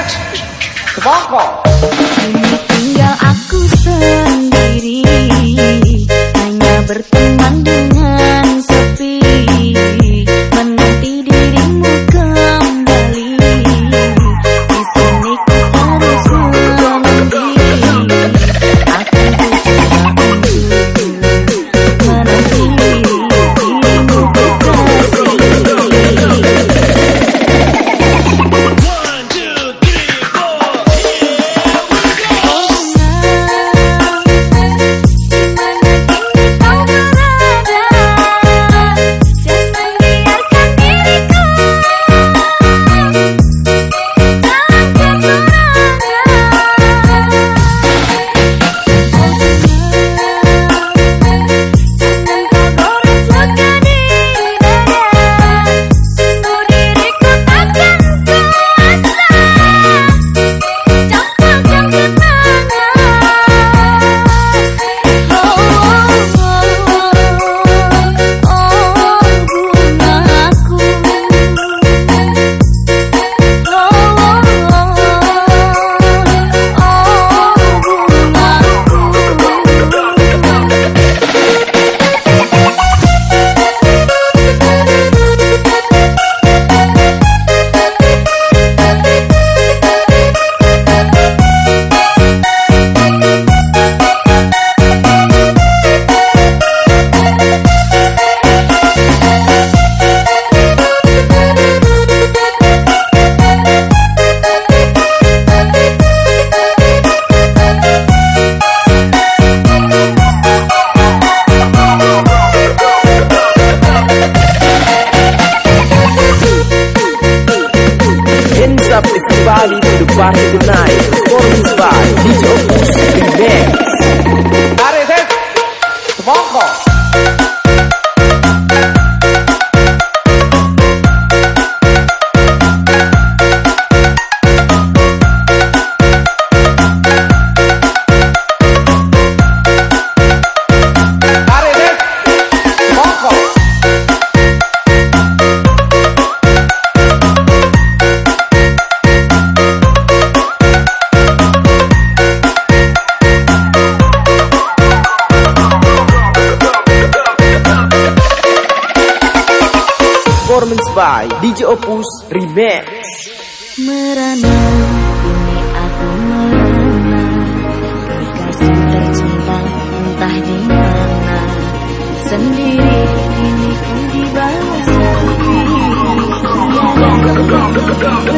tes Semongko Ini tinggal aku sendiri. Hanya berteman party tonight Performance by DJ Opus Remix. Tes Semongko Performance by DJ Opus Remix. Merana, ini aku merana. Kekasih tercinta entah di mana. Sendiri ini ku di bawah sepi Tiada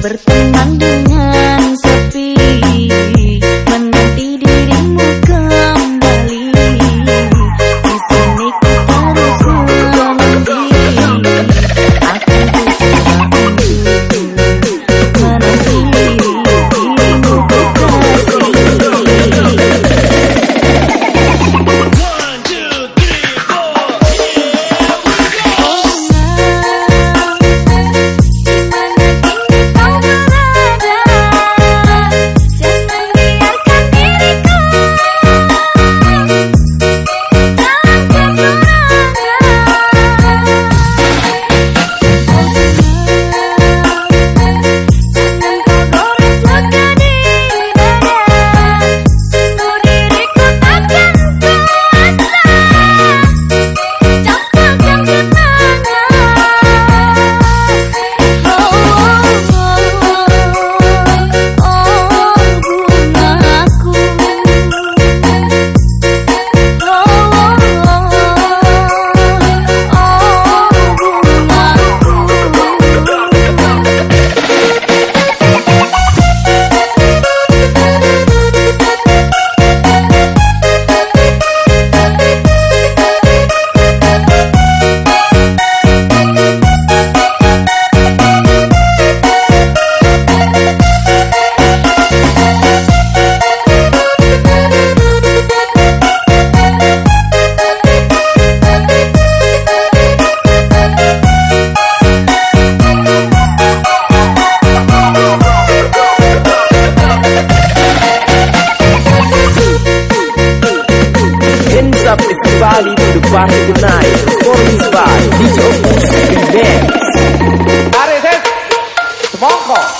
perfecta. tonight, performance by DJ Opus